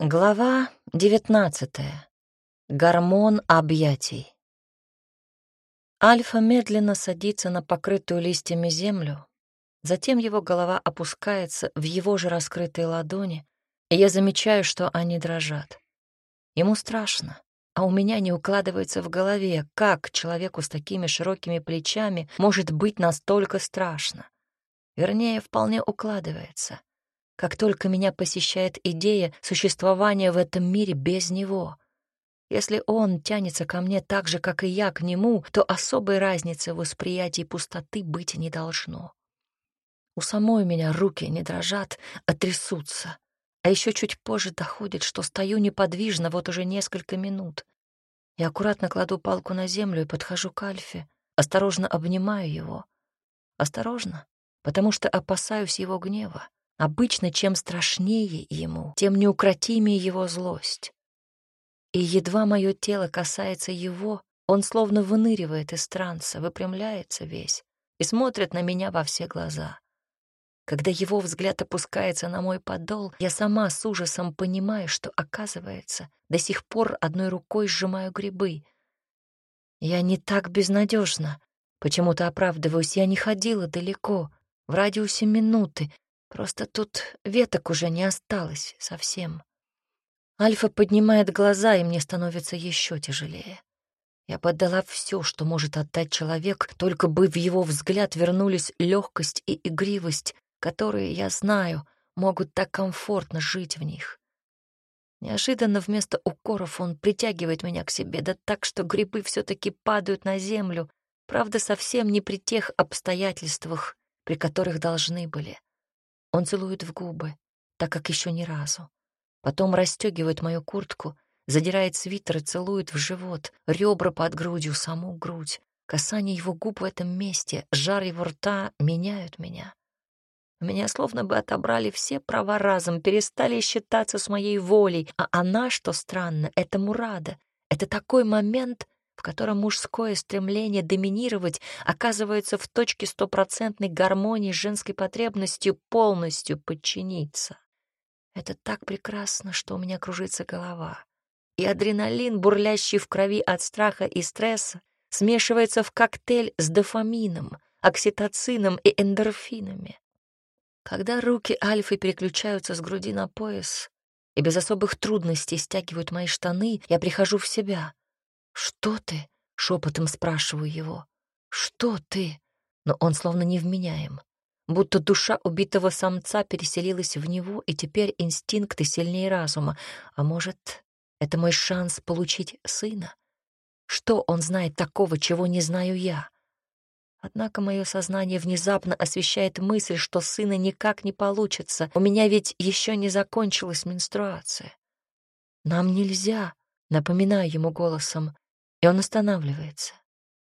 Глава девятнадцатая. Гормон объятий. Альфа медленно садится на покрытую листьями землю, затем его голова опускается в его же раскрытые ладони, и я замечаю, что они дрожат. Ему страшно, а у меня не укладывается в голове, как человеку с такими широкими плечами может быть настолько страшно. Вернее, вполне укладывается как только меня посещает идея существования в этом мире без него. Если он тянется ко мне так же, как и я к нему, то особой разницы в восприятии пустоты быть не должно. У самой меня руки не дрожат, а трясутся. А еще чуть позже доходит, что стою неподвижно вот уже несколько минут. Я аккуратно кладу палку на землю и подхожу к Альфе, осторожно обнимаю его. Осторожно, потому что опасаюсь его гнева. Обычно чем страшнее ему, тем неукротимее его злость. И едва мое тело касается его, он словно выныривает из транса, выпрямляется весь и смотрит на меня во все глаза. Когда его взгляд опускается на мой подол, я сама с ужасом понимаю, что, оказывается, до сих пор одной рукой сжимаю грибы. Я не так безнадежна. Почему-то оправдываюсь, я не ходила далеко, в радиусе минуты, Просто тут веток уже не осталось совсем. Альфа поднимает глаза, и мне становится еще тяжелее. Я поддала все, что может отдать человек, только бы в его взгляд вернулись легкость и игривость, которые, я знаю, могут так комфортно жить в них. Неожиданно вместо укоров он притягивает меня к себе, да так, что грибы все-таки падают на землю, правда, совсем не при тех обстоятельствах, при которых должны были. Он целует в губы, так как еще ни разу. Потом расстегивает мою куртку, задирает свитер и целует в живот, ребра под грудью, саму грудь. Касание его губ в этом месте, жар его рта меняют меня. Меня словно бы отобрали все права разом, перестали считаться с моей волей, а она, что странно, этому рада. Это такой момент, в котором мужское стремление доминировать оказывается в точке стопроцентной гармонии с женской потребностью полностью подчиниться. Это так прекрасно, что у меня кружится голова. И адреналин, бурлящий в крови от страха и стресса, смешивается в коктейль с дофамином, окситоцином и эндорфинами. Когда руки Альфы переключаются с груди на пояс и без особых трудностей стягивают мои штаны, я прихожу в себя. «Что ты?» — шепотом спрашиваю его. «Что ты?» Но он словно невменяем. Будто душа убитого самца переселилась в него, и теперь инстинкты сильнее разума. А может, это мой шанс получить сына? Что он знает такого, чего не знаю я? Однако мое сознание внезапно освещает мысль, что сына никак не получится. У меня ведь еще не закончилась менструация. Нам нельзя, напоминаю ему голосом. И он останавливается,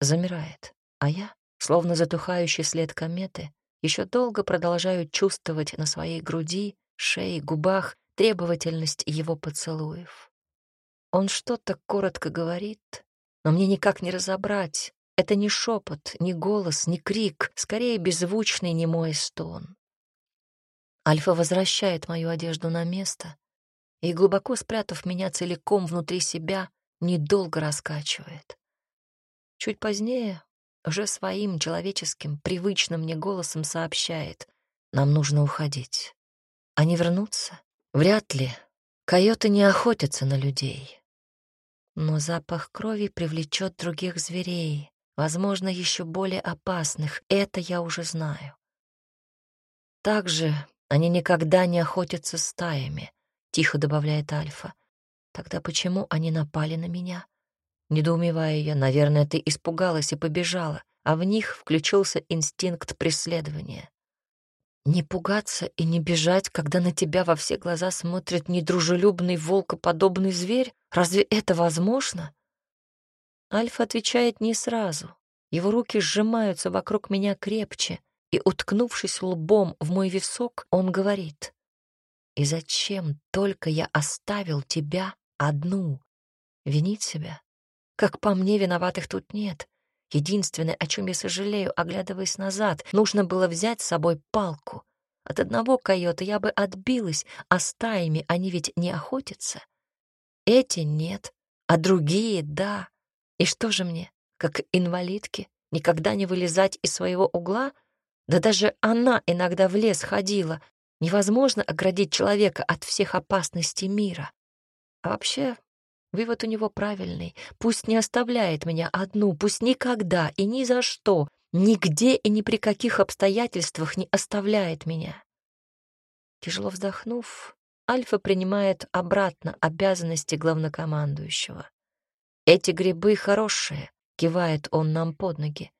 замирает, а я, словно затухающий след кометы, еще долго продолжаю чувствовать на своей груди, шее, губах требовательность его поцелуев. Он что-то коротко говорит, но мне никак не разобрать. Это не шепот, не голос, не крик, скорее беззвучный немой стон. Альфа возвращает мою одежду на место и, глубоко спрятав меня целиком внутри себя, недолго раскачивает. Чуть позднее уже своим человеческим, привычным мне голосом сообщает, нам нужно уходить. Они вернутся? Вряд ли. Койоты не охотятся на людей. Но запах крови привлечет других зверей, возможно, еще более опасных. Это я уже знаю. Также они никогда не охотятся стаями, тихо добавляет Альфа. Тогда почему они напали на меня? Недоумевая я, наверное, ты испугалась и побежала, а в них включился инстинкт преследования. Не пугаться и не бежать, когда на тебя во все глаза смотрит недружелюбный волкоподобный зверь? Разве это возможно? Альфа отвечает не сразу. Его руки сжимаются вокруг меня крепче, и, уткнувшись лбом в мой висок, он говорит, «И зачем только я оставил тебя одну. Винить себя? Как по мне, виноватых тут нет. Единственное, о чем я сожалею, оглядываясь назад, нужно было взять с собой палку. От одного койота я бы отбилась, а стаями они ведь не охотятся. Эти нет, а другие — да. И что же мне, как инвалидке, никогда не вылезать из своего угла? Да даже она иногда в лес ходила. Невозможно оградить человека от всех опасностей мира. А вообще, вывод у него правильный. Пусть не оставляет меня одну, пусть никогда и ни за что, нигде и ни при каких обстоятельствах не оставляет меня. Тяжело вздохнув, Альфа принимает обратно обязанности главнокомандующего. «Эти грибы хорошие», — кивает он нам под ноги.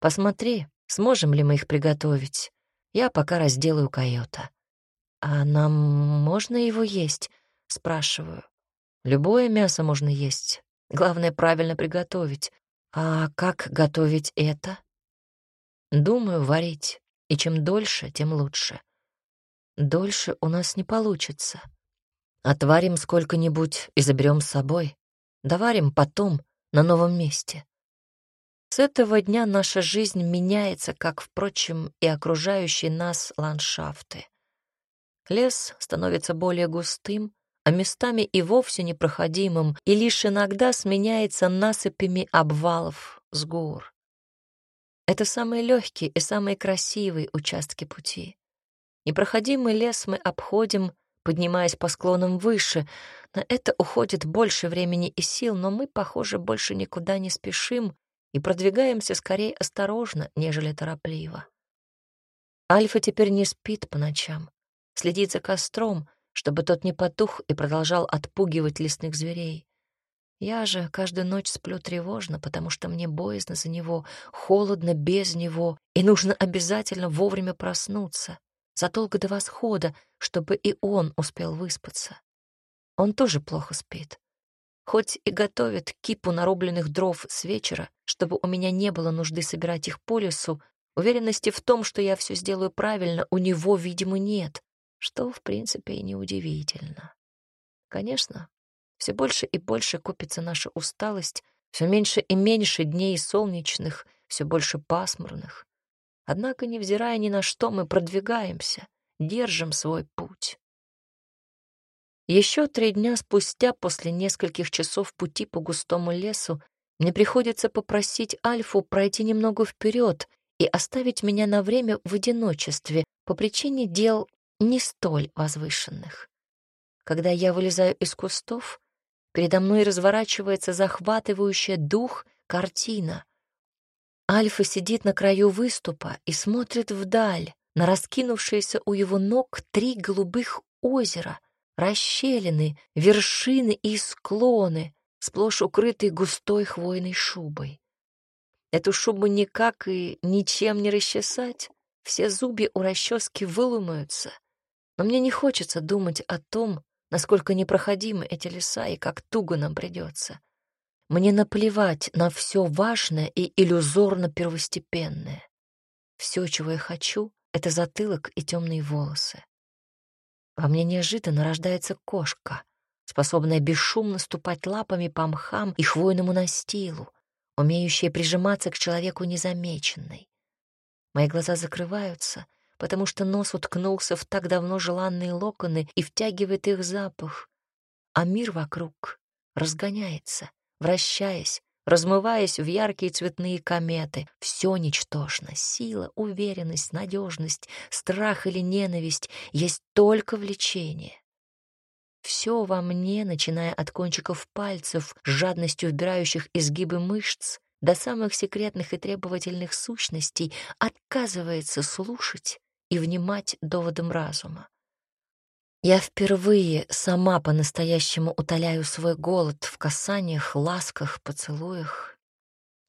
«Посмотри, сможем ли мы их приготовить. Я пока разделаю койота». «А нам можно его есть?» — спрашиваю. «Любое мясо можно есть. Главное, правильно приготовить. А как готовить это?» «Думаю, варить. И чем дольше, тем лучше. Дольше у нас не получится. Отварим сколько-нибудь и заберем с собой. Доварим потом, на новом месте. С этого дня наша жизнь меняется, как, впрочем, и окружающие нас ландшафты. Лес становится более густым, а местами и вовсе непроходимым, и лишь иногда сменяется насыпями обвалов с гор. Это самые легкие и самые красивые участки пути. Непроходимый лес мы обходим, поднимаясь по склонам выше. На это уходит больше времени и сил, но мы, похоже, больше никуда не спешим и продвигаемся скорее осторожно, нежели торопливо. Альфа теперь не спит по ночам, следит за костром, чтобы тот не потух и продолжал отпугивать лесных зверей. Я же каждую ночь сплю тревожно, потому что мне боязно за него, холодно без него, и нужно обязательно вовремя проснуться задолго до восхода, чтобы и он успел выспаться. Он тоже плохо спит. Хоть и готовит кипу нарубленных дров с вечера, чтобы у меня не было нужды собирать их по лесу, уверенности в том, что я все сделаю правильно, у него, видимо, нет, что, в принципе, и неудивительно. Конечно, все больше и больше копится наша усталость, все меньше и меньше дней солнечных, все больше пасмурных. Однако, невзирая ни на что, мы продвигаемся, держим свой путь. Еще три дня спустя, после нескольких часов пути по густому лесу, мне приходится попросить Альфу пройти немного вперед и оставить меня на время в одиночестве по причине дел не столь возвышенных. Когда я вылезаю из кустов, передо мной разворачивается захватывающая дух картина — Альфа сидит на краю выступа и смотрит вдаль, на раскинувшиеся у его ног три голубых озера, расщелины, вершины и склоны, сплошь укрытые густой хвойной шубой. Эту шубу никак и ничем не расчесать, все зубья у расчески выломаются. Но мне не хочется думать о том, насколько непроходимы эти леса и как туго нам придется. Мне наплевать на все важное и иллюзорно первостепенное. Все, чего я хочу, — это затылок и темные волосы. Во мне неожиданно рождается кошка, способная бесшумно ступать лапами по мхам и хвойному настилу, умеющая прижиматься к человеку незамеченной. Мои глаза закрываются, потому что нос уткнулся в так давно желанные локоны и втягивает их запах, а мир вокруг разгоняется — вращаясь, размываясь в яркие цветные кометы. Все ничтожно. Сила, уверенность, надежность, страх или ненависть есть только влечение. Все во мне, начиная от кончиков пальцев, жадностью вбирающих изгибы мышц, до самых секретных и требовательных сущностей, отказывается слушать и внимать доводам разума. Я впервые сама по-настоящему утоляю свой голод в касаниях, ласках, поцелуях.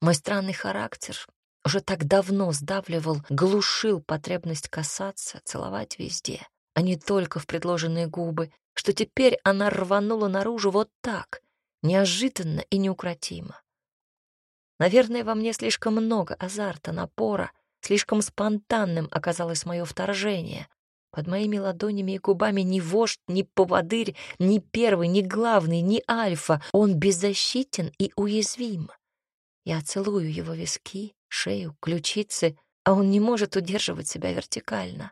Мой странный характер уже так давно сдавливал, глушил потребность касаться, целовать везде, а не только в предложенные губы, что теперь она рванула наружу вот так, неожиданно и неукротимо. Наверное, во мне слишком много азарта, напора, слишком спонтанным оказалось мое вторжение, под моими ладонями и губами ни вождь, ни поводырь, ни первый, ни главный, ни альфа. Он беззащитен и уязвим. Я целую его виски, шею, ключицы, а он не может удерживать себя вертикально.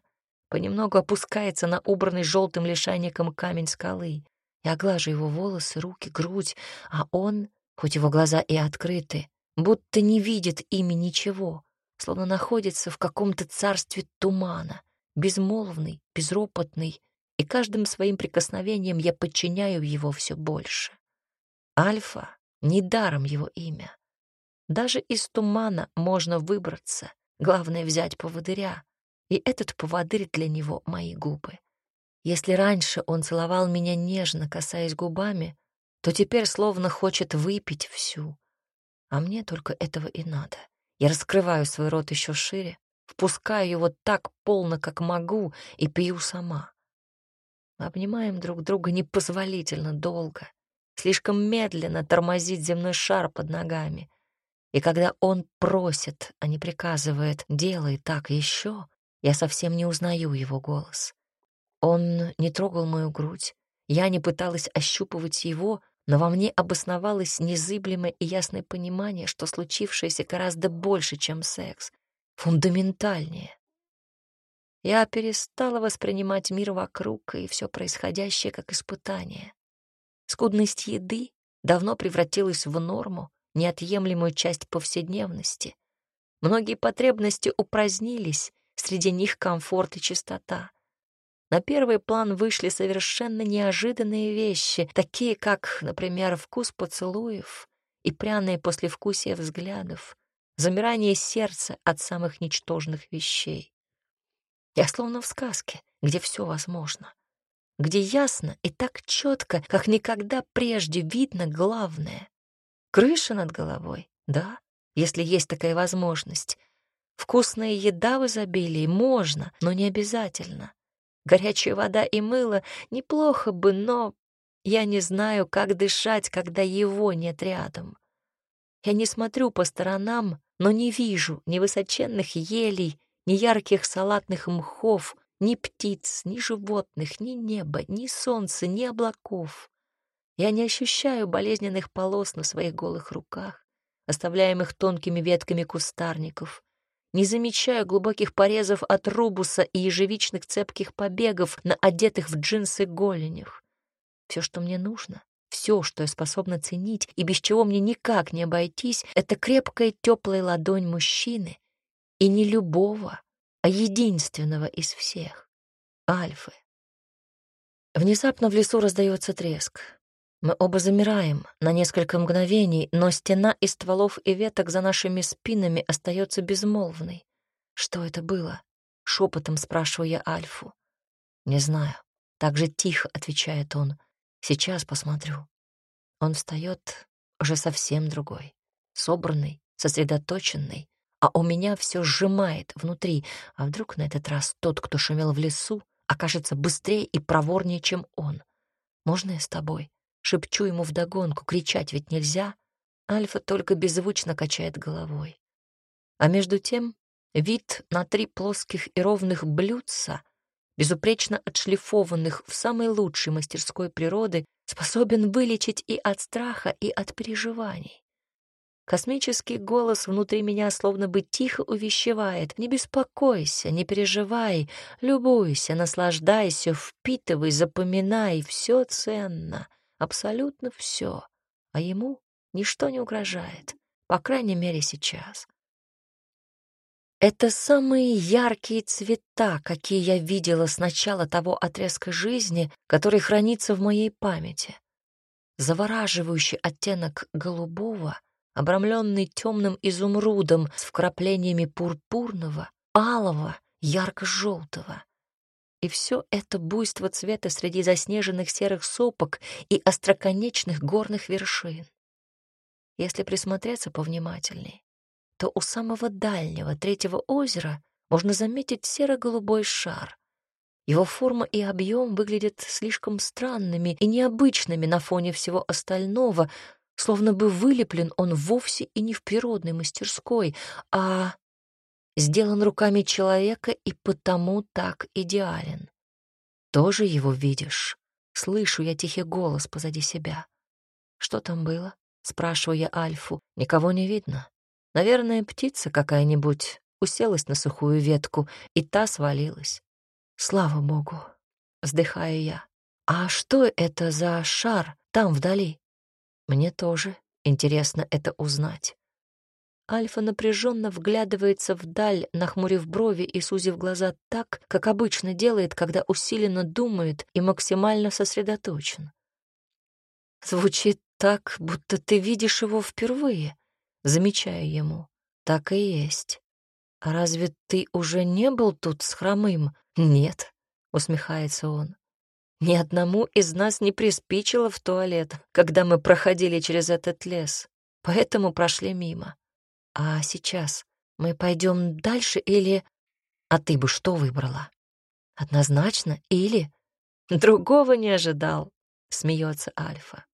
понемногу опускается на убранный желтым лишайником камень скалы. Я глажу его волосы, руки, грудь, а он, хоть его глаза и открыты, будто не видит ими ничего, словно находится в каком-то царстве тумана, безмолвный, безропотный, и каждым своим прикосновением я подчиняю его все больше. Альфа — недаром его имя. Даже из тумана можно выбраться, главное — взять поводыря, и этот поводырь для него — мои губы. Если раньше он целовал меня нежно, касаясь губами, то теперь словно хочет выпить всю. А мне только этого и надо. Я раскрываю свой рот еще шире, впускаю его так полно, как могу, и пью сама. Мы обнимаем друг друга непозволительно долго, слишком медленно тормозит земной шар под ногами. И когда он просит, а не приказывает «делай так еще», я совсем не узнаю его голос. Он не трогал мою грудь, я не пыталась ощупывать его, но во мне обосновалось незыблемое и ясное понимание, что случившееся гораздо больше, чем секс, фундаментальнее. Я перестала воспринимать мир вокруг и все происходящее как испытание. Скудность еды давно превратилась в норму, неотъемлемую часть повседневности. Многие потребности упразднились, среди них комфорт и чистота. На первый план вышли совершенно неожиданные вещи, такие как, например, вкус поцелуев и пряные послевкусие взглядов, замирание сердца от самых ничтожных вещей. Я словно в сказке, где все возможно, где ясно и так четко, как никогда прежде видно главное. Крыша над головой, да, если есть такая возможность. Вкусная еда в изобилии можно, но не обязательно. Горячая вода и мыло неплохо бы, но я не знаю, как дышать, когда его нет рядом. Я не смотрю по сторонам, но не вижу ни высоченных елей, ни ярких салатных мхов, ни птиц, ни животных, ни неба, ни солнца, ни облаков. Я не ощущаю болезненных полос на своих голых руках, оставляемых тонкими ветками кустарников не замечаю глубоких порезов от рубуса и ежевичных цепких побегов на одетых в джинсы голенях. Все, что мне нужно, все, что я способна ценить и без чего мне никак не обойтись, это крепкая теплая ладонь мужчины, и не любого, а единственного из всех — Альфы. Внезапно в лесу раздается треск. Мы оба замираем на несколько мгновений, но стена из стволов и веток за нашими спинами остается безмолвной. Что это было? Шепотом спрашиваю я Альфу. Не знаю. Так же тихо отвечает он. Сейчас посмотрю. Он встает уже совсем другой, собранный, сосредоточенный, а у меня все сжимает внутри. А вдруг на этот раз тот, кто шумел в лесу, окажется быстрее и проворнее, чем он? Можно я с тобой? Шепчу ему вдогонку, кричать ведь нельзя. Альфа только беззвучно качает головой. А между тем вид на три плоских и ровных блюдца, безупречно отшлифованных в самой лучшей мастерской природы, способен вылечить и от страха, и от переживаний. Космический голос внутри меня словно бы тихо увещевает. Не беспокойся, не переживай, любуйся, наслаждайся, впитывай, запоминай, все ценно абсолютно все, а ему ничто не угрожает, по крайней мере сейчас. Это самые яркие цвета, какие я видела с начала того отрезка жизни, который хранится в моей памяти. Завораживающий оттенок голубого, обрамленный темным изумрудом с вкраплениями пурпурного, алого, ярко-желтого. И все это буйство цвета среди заснеженных серых сопок и остроконечных горных вершин. Если присмотреться повнимательней, то у самого дальнего третьего озера можно заметить серо-голубой шар. Его форма и объем выглядят слишком странными и необычными на фоне всего остального, словно бы вылеплен он вовсе и не в природной мастерской, а сделан руками человека и потому так идеален. Тоже его видишь? Слышу я тихий голос позади себя. Что там было? Спрашиваю я Альфу. Никого не видно. Наверное, птица какая-нибудь уселась на сухую ветку, и та свалилась. Слава богу, вздыхаю я. А что это за шар там вдали? Мне тоже интересно это узнать. Альфа напряженно вглядывается вдаль, нахмурив брови и сузив глаза так, как обычно делает, когда усиленно думает и максимально сосредоточен. Звучит так, будто ты видишь его впервые, замечаю ему. Так и есть. А разве ты уже не был тут с хромым? Нет, усмехается он. Ни одному из нас не приспичило в туалет, когда мы проходили через этот лес, поэтому прошли мимо. А сейчас мы пойдем дальше или... А ты бы что выбрала? Однозначно или... Другого не ожидал, смеется Альфа.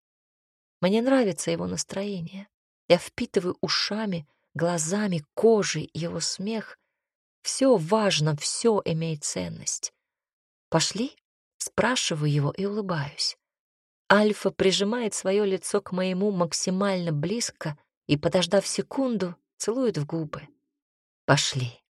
Мне нравится его настроение. Я впитываю ушами, глазами, кожей его смех. Все важно, все имеет ценность. Пошли? Спрашиваю его и улыбаюсь. Альфа прижимает свое лицо к моему максимально близко и, подождав секунду, целует в губы. Пошли.